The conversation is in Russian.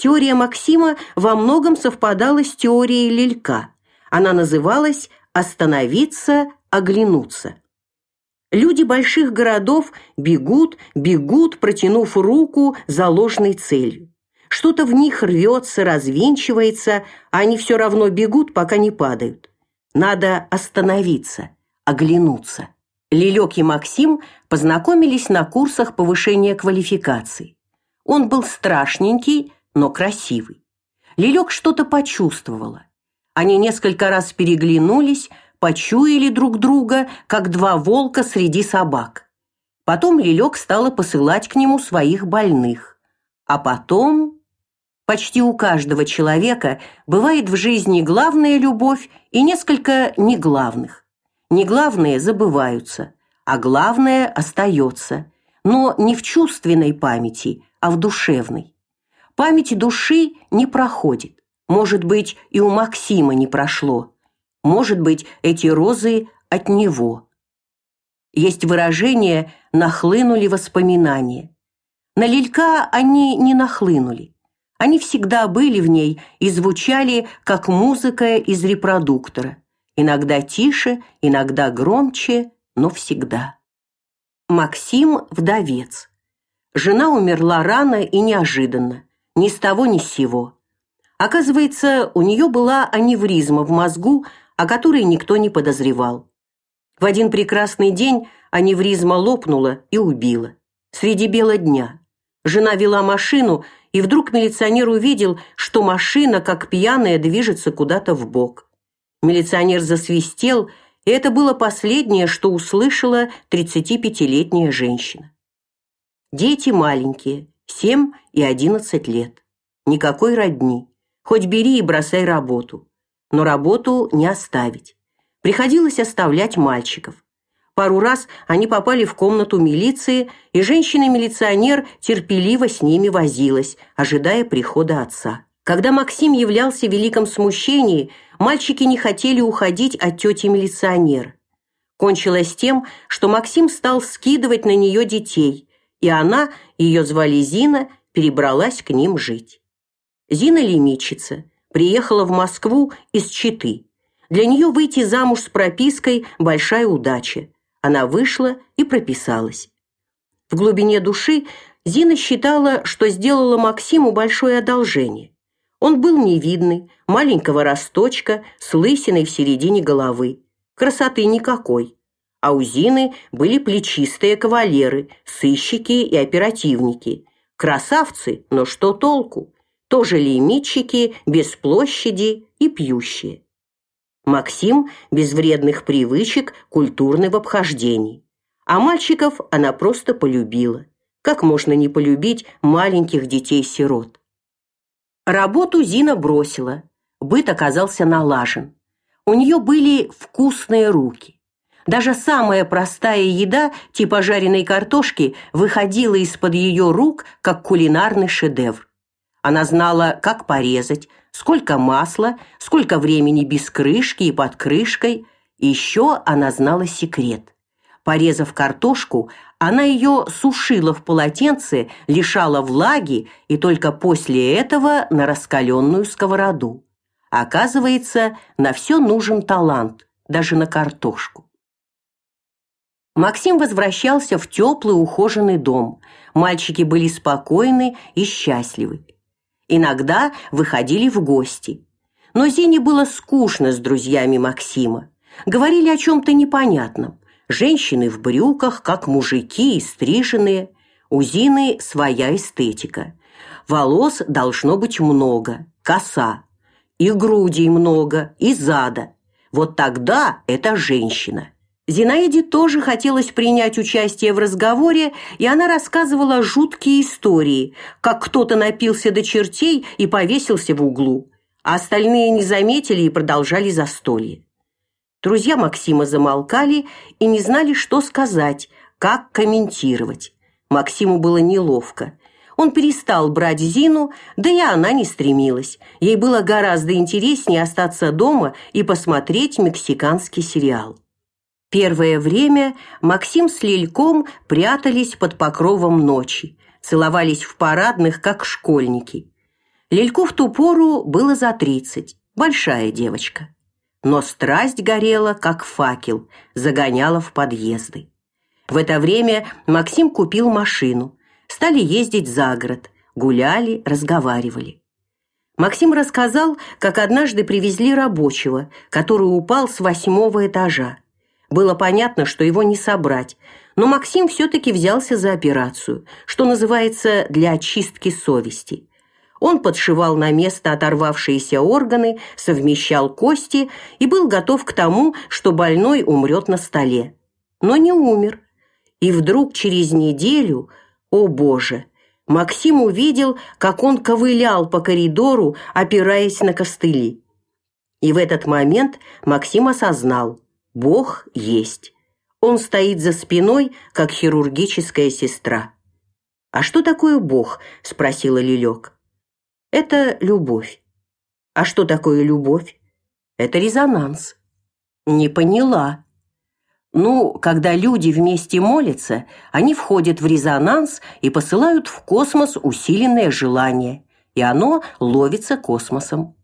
Теория Максима во многом совпадала с теорией Лилька. Она называлась «остановиться, оглянуться». Люди больших городов бегут, бегут, протянув руку за ложной целью. Что-то в них рвется, развинчивается, а они все равно бегут, пока не падают. Надо остановиться, оглянуться. Лилек и Максим познакомились на курсах повышения квалификации. Он был страшненький, но красивый. Лилек что-то почувствовала. Они несколько раз переглянулись, почуяли друг друга, как два волка среди собак. Потом Лилек стала посылать к нему своих больных. А потом почти у каждого человека бывает в жизни главная любовь и несколько неглавных. Неглавные забываются, а главное остается, но не в чувственной памяти, а в душевной. Память души не проходит. Может быть, и у Максима не прошло. Может быть, эти розы от него. Есть выражение «нахлынули воспоминания». На Лилька они не нахлынули. Они всегда были в ней и звучали, как музыка из репродуктора. Иногда тише, иногда громче, но всегда. Максим – вдовец. Жена умерла рано и неожиданно, ни с того ни с сего. Оказывается, у нее была аневризма в мозгу, о которой никто не подозревал. В один прекрасный день аневризма лопнула и убила. Среди бела дня. Жена вела машину, и вдруг милиционер увидел, что машина, как пьяная, движется куда-то в бок. Милиционер засвистел, и это было последнее, что услышала 35-летняя женщина. Дети маленькие, 7 и 11 лет. Никакой родни. Хоть бери и бросай работу но работу не оставить. Приходилось оставлять мальчиков. Пару раз они попали в комнату милиции, и женщина-милиционер терпеливо с ними возилась, ожидая прихода отца. Когда Максим являлся в великом смущении, мальчики не хотели уходить от тети милиционера. Кончилось тем, что Максим стал скидывать на нее детей, и она, ее звали Зина, перебралась к ним жить. Зина лимичица, приехала в Москву из Читы. Для нее выйти замуж с пропиской большая удача. Она вышла и прописалась. В глубине души Зина считала, что сделала Максиму большое одолжение. Он был невидный, маленького росточка, с лысиной в середине головы. Красоты никакой. А у Зины были плечистые кавалеры, сыщики и оперативники. Красавцы, но что толку? тоже лимитчики, без площади и пьющие. Максим без вредных привычек, культурный в обхождении. А мальчиков она просто полюбила. Как можно не полюбить маленьких детей-сирот? Работу Зина бросила. Быт оказался налажен. У нее были вкусные руки. Даже самая простая еда, типа жареной картошки, выходила из-под ее рук, как кулинарный шедевр. Она знала, как порезать, сколько масла, сколько времени без крышки и под крышкой. Еще она знала секрет. Порезав картошку, она ее сушила в полотенце, лишала влаги и только после этого на раскаленную сковороду. Оказывается, на все нужен талант, даже на картошку. Максим возвращался в теплый ухоженный дом. Мальчики были спокойны и счастливы иногда выходили в гости. Но Зине было скучно с друзьями Максима. Говорили о чем то непонятном. Женщины в брюках, как мужики, и стриженные. У Зины своя эстетика. Волос должно быть много, коса. И грудей много, и зада. Вот тогда это женщина. Зинаиде тоже хотелось принять участие в разговоре, и она рассказывала жуткие истории, как кто-то напился до чертей и повесился в углу, а остальные не заметили и продолжали застолье. Друзья Максима замолкали и не знали, что сказать, как комментировать. Максиму было неловко. Он перестал брать Зину, да и она не стремилась. Ей было гораздо интереснее остаться дома и посмотреть мексиканский сериал. Первое время Максим с Лильком прятались под покровом ночи, целовались в парадных, как школьники. Лельку в ту пору было за тридцать, большая девочка. Но страсть горела, как факел, загоняла в подъезды. В это время Максим купил машину. Стали ездить за город, гуляли, разговаривали. Максим рассказал, как однажды привезли рабочего, который упал с восьмого этажа. Было понятно, что его не собрать, но Максим все таки взялся за операцию, что называется, для очистки совести. Он подшивал на место оторвавшиеся органы, совмещал кости и был готов к тому, что больной умрет на столе. Но не умер. И вдруг через неделю, о боже, Максим увидел, как он ковылял по коридору, опираясь на костыли. И в этот момент Максим осознал: Бог есть. Он стоит за спиной, как хирургическая сестра. А что такое Бог? спросила Лилек. Это любовь. А что такое любовь? Это резонанс. Не поняла. Ну, когда люди вместе молятся, они входят в резонанс и посылают в космос усиленное желание, и оно ловится космосом.